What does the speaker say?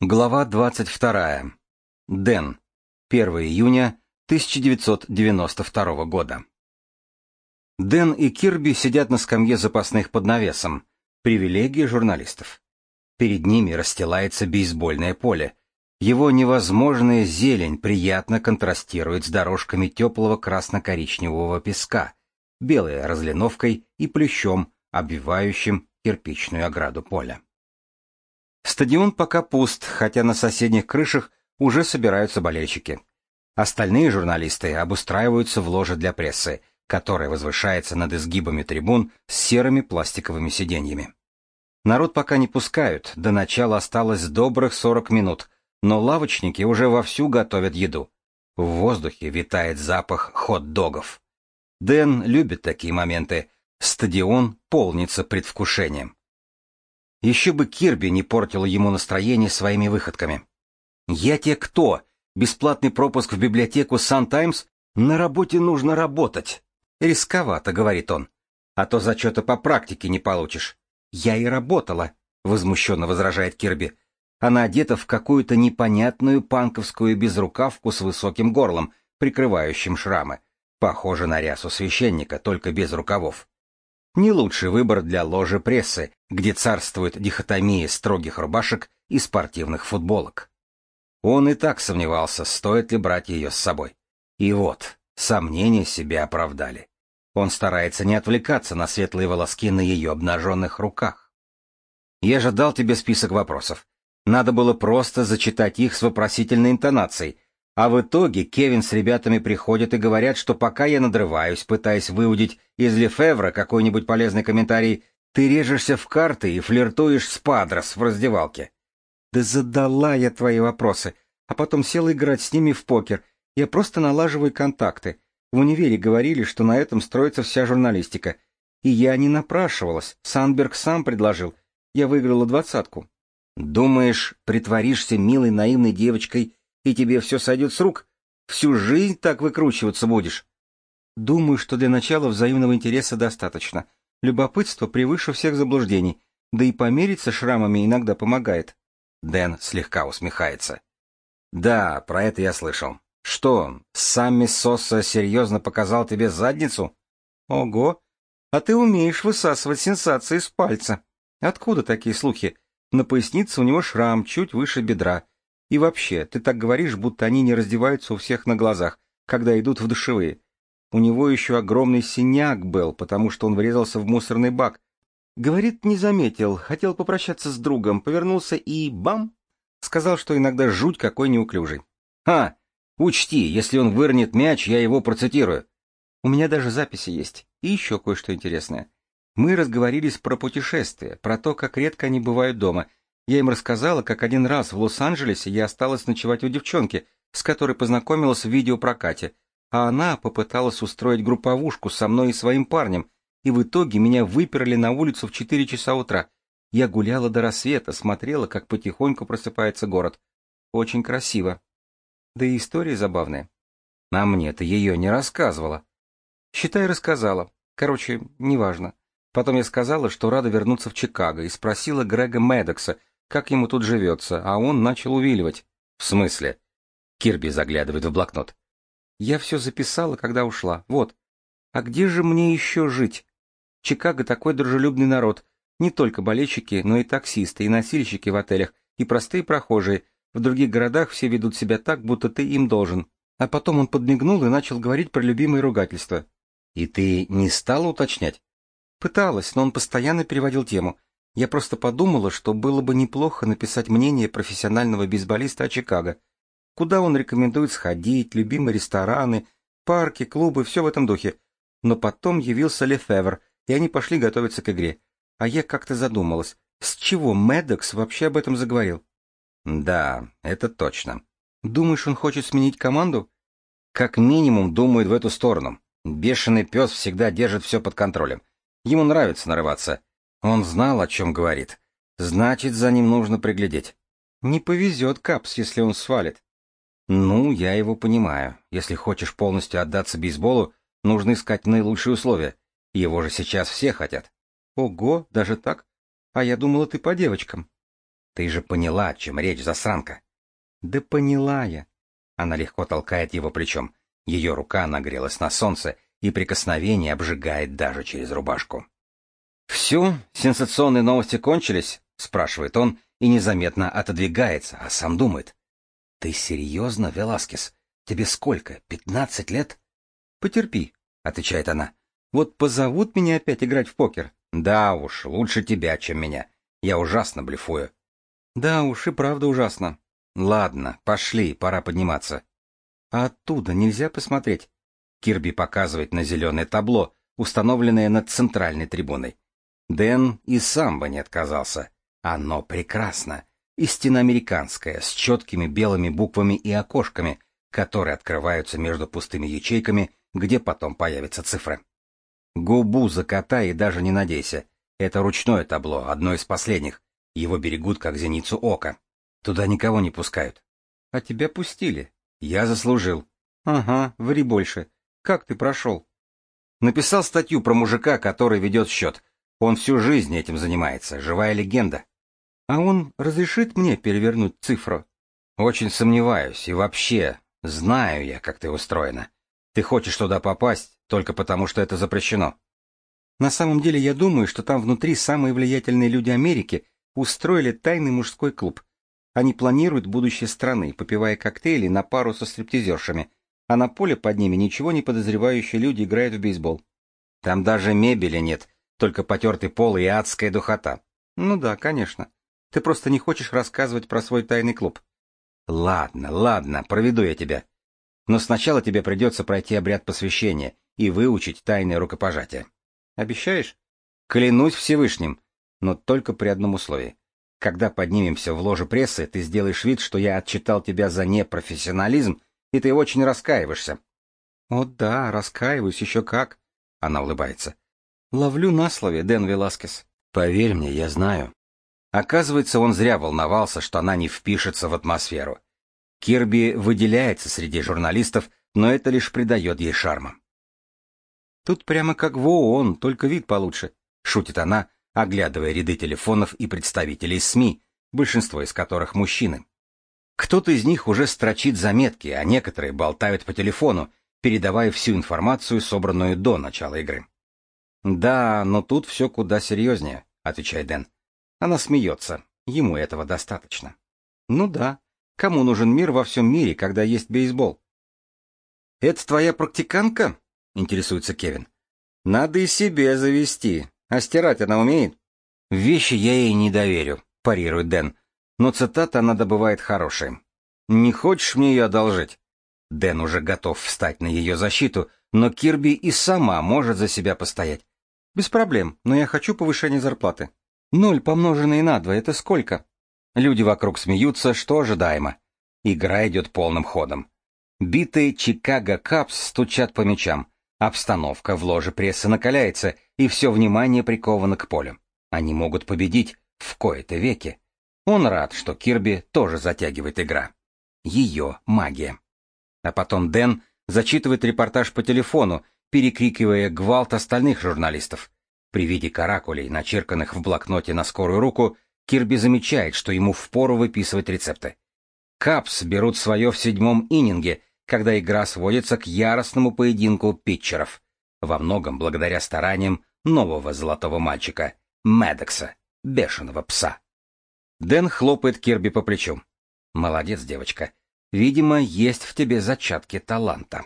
Глава 22. Дэн. 1 июня 1992 года. Дэн и Кирби сидят на скамье запасных под навесом. Привилегия журналистов. Перед ними расстилается бейсбольное поле. Его невозможная зелень приятно контрастирует с дорожками теплого красно-коричневого песка, белой разлиновкой и плющом, обвивающим кирпичную ограду поля. Стадион пока пуст, хотя на соседних крышах уже собираются болельщики. Остальные журналисты обустраиваются в ложе для прессы, которая возвышается над изгибами трибун с серыми пластиковыми сиденьями. Народ пока не пускают, до начала осталось добрых 40 минут, но лавочники уже вовсю готовят еду. В воздухе витает запах хот-догов. Дэн любит такие моменты. Стадион полнится предвкушением. Еще бы Кирби не портила ему настроение своими выходками. «Я те кто? Бесплатный пропуск в библиотеку Сан-Таймс? На работе нужно работать!» «Рисковато», — говорит он. «А то зачета по практике не получишь». «Я и работала», — возмущенно возражает Кирби. Она одета в какую-то непонятную панковскую безрукавку с высоким горлом, прикрывающим шрамы. Похоже на рясу священника, только без рукавов. Не лучший выбор для ложи прессы, где царствует дихотомия строгих рубашек и спортивных футболок. Он и так сомневался, стоит ли брать ее с собой. И вот, сомнения себя оправдали. Он старается не отвлекаться на светлые волоски на ее обнаженных руках. Я же дал тебе список вопросов. Надо было просто зачитать их с вопросительной интонацией, а в итоге Кевин с ребятами приходят и говорят, что пока я надрываюсь, пытаясь выудить из Лефевра какой-нибудь полезный комментарий, ты режешься в карты и флиртуешь с Падрос в раздевалке. Да задала я твои вопросы, а потом села играть с ними в покер. Я просто налаживаю контакты. В универе говорили, что на этом строится вся журналистика. И я не напрашивалась. Санберг сам предложил. Я выиграла двадцатку. Думаешь, притворишься милой наивной девочкой и тебе все сойдет с рук? Всю жизнь так выкручиваться будешь? Думаю, что для начала взаимного интереса достаточно. Любопытство превыше всех заблуждений, да и помериться шрамами иногда помогает. Дэн слегка усмехается. Да, про это я слышал. Что, сам Соса серьезно показал тебе задницу? Ого, а ты умеешь высасывать сенсации с пальца. Откуда такие слухи? На пояснице у него шрам чуть выше бедра. И вообще, ты так говоришь, будто они не раздеваются у всех на глазах, когда идут в душевые. У него еще огромный синяк был, потому что он врезался в мусорный бак. Говорит, не заметил, хотел попрощаться с другом, повернулся и бам! Сказал, что иногда жуть какой неуклюжий. «А, учти, если он вырнет мяч, я его процитирую». У меня даже записи есть. И еще кое-что интересное. Мы разговорились про путешествия, про то, как редко они бывают дома — я им рассказала, как один раз в Лос-Анджелесе я осталась ночевать у девчонки, с которой познакомилась в видеопрокате, а она попыталась устроить групповушку со мной и своим парнем, и в итоге меня выперли на улицу в 4 часа утра. Я гуляла до рассвета, смотрела, как потихоньку просыпается город. Очень красиво. Да и история забавная. А мне ты ее не рассказывала. Считай, рассказала. Короче, неважно. Потом я сказала, что рада вернуться в Чикаго, и спросила Грега Медокса, как ему тут живется, а он начал увиливать. В смысле? Кирби заглядывает в блокнот. Я все записала, когда ушла. Вот. А где же мне еще жить? Чикаго такой дружелюбный народ. Не только болельщики, но и таксисты, и носильщики в отелях, и простые прохожие. В других городах все ведут себя так, будто ты им должен. А потом он подмигнул и начал говорить про любимые ругательства. И ты не стала уточнять? Пыталась, но он постоянно переводил тему. Я просто подумала, что было бы неплохо написать мнение профессионального бейсболиста о Чикаго. Куда он рекомендует сходить, любимые рестораны, парки, клубы, все в этом духе. Но потом явился Лефевр, и они пошли готовиться к игре. А я как-то задумалась, с чего Медокс вообще об этом заговорил? Да, это точно. Думаешь, он хочет сменить команду? Как минимум думает в эту сторону. Бешеный пес всегда держит все под контролем. Ему нравится нарываться. Он знал, о чем говорит. Значит, за ним нужно приглядеть. Не повезет Капс, если он свалит. Ну, я его понимаю. Если хочешь полностью отдаться бейсболу, нужно искать наилучшие условия. Его же сейчас все хотят. Ого, даже так? А я думала, ты по девочкам. Ты же поняла, о чем речь, засранка. Да поняла я. Она легко толкает его плечом. Ее рука нагрелась на солнце, и прикосновение обжигает даже через рубашку. «Все, сенсационные новости кончились?» — спрашивает он и незаметно отодвигается, а сам думает. «Ты серьезно, Веласкес? Тебе сколько, пятнадцать лет?» «Потерпи», — отвечает она. «Вот позовут меня опять играть в покер». «Да уж, лучше тебя, чем меня. Я ужасно блефую». «Да уж, и правда ужасно». «Ладно, пошли, пора подниматься». «А оттуда нельзя посмотреть?» Кирби показывает на зеленое табло, установленное над центральной трибуной. Дэн и сам бы не отказался. Оно прекрасно. Истинно американское, с четкими белыми буквами и окошками, которые открываются между пустыми ячейками, где потом появятся цифры. Губу закатай и даже не надейся. Это ручное табло, одно из последних. Его берегут как зеницу ока. Туда никого не пускают. А тебя пустили. Я заслужил. Ага, ври больше. Как ты прошел? Написал статью про мужика, который ведет счет. Он всю жизнь этим занимается, живая легенда. А он разрешит мне перевернуть цифру? Очень сомневаюсь, и вообще, знаю я, как ты устроена. Ты хочешь туда попасть, только потому что это запрещено. На самом деле я думаю, что там внутри самые влиятельные люди Америки устроили тайный мужской клуб. Они планируют будущее страны, попивая коктейли на пару со стриптизершами, а на поле под ними ничего не подозревающие люди играют в бейсбол. Там даже мебели нет, только потертый пол и адская духота. Ну да, конечно. Ты просто не хочешь рассказывать про свой тайный клуб. Ладно, ладно, проведу я тебя. Но сначала тебе придется пройти обряд посвящения и выучить тайное рукопожатие. Обещаешь? Клянусь Всевышним, но только при одном условии. Когда поднимемся в ложе прессы, ты сделаешь вид, что я отчитал тебя за непрофессионализм, и ты очень раскаиваешься. — О да, раскаиваюсь еще как. Она улыбается. Ловлю на слове, Дэн Веласкес. Поверь мне, я знаю. Оказывается, он зря волновался, что она не впишется в атмосферу. Кирби выделяется среди журналистов, но это лишь придает ей шарма. Тут прямо как в ООН, только вид получше, шутит она, оглядывая ряды телефонов и представителей СМИ, большинство из которых мужчины. Кто-то из них уже строчит заметки, а некоторые болтают по телефону, передавая всю информацию, собранную до начала игры. «Да, но тут все куда серьезнее», — отвечает Дэн. Она смеется. Ему этого достаточно. «Ну да. Кому нужен мир во всем мире, когда есть бейсбол?» «Это твоя практиканка?» — интересуется Кевин. «Надо и себе завести. А стирать она умеет?» «Вещи я ей не доверю», — парирует Дэн. Но цитата она добывает хорошие. «Не хочешь мне ее одолжить?» Дэн уже готов встать на ее защиту, но Кирби и сама может за себя постоять. Без проблем, но я хочу повышения зарплаты. Ноль помноженное на два — это сколько? Люди вокруг смеются, что ожидаемо. Игра идет полным ходом. Битые Чикаго Капс стучат по мячам. Обстановка в ложе прессы накаляется, и все внимание приковано к полю. Они могут победить в кои-то веки. Он рад, что Кирби тоже затягивает игра. Ее магия. А потом Дэн зачитывает репортаж по телефону, перекрикивая гвалт остальных журналистов. При виде каракулей, начерканных в блокноте на скорую руку, Кирби замечает, что ему впору выписывать рецепты. Капс берут свое в седьмом ининге, когда игра сводится к яростному поединку питчеров. Во многом благодаря стараниям нового золотого мальчика, Медекса, бешеного пса. Дэн хлопает Кирби по плечу. «Молодец, девочка. Видимо, есть в тебе зачатки таланта.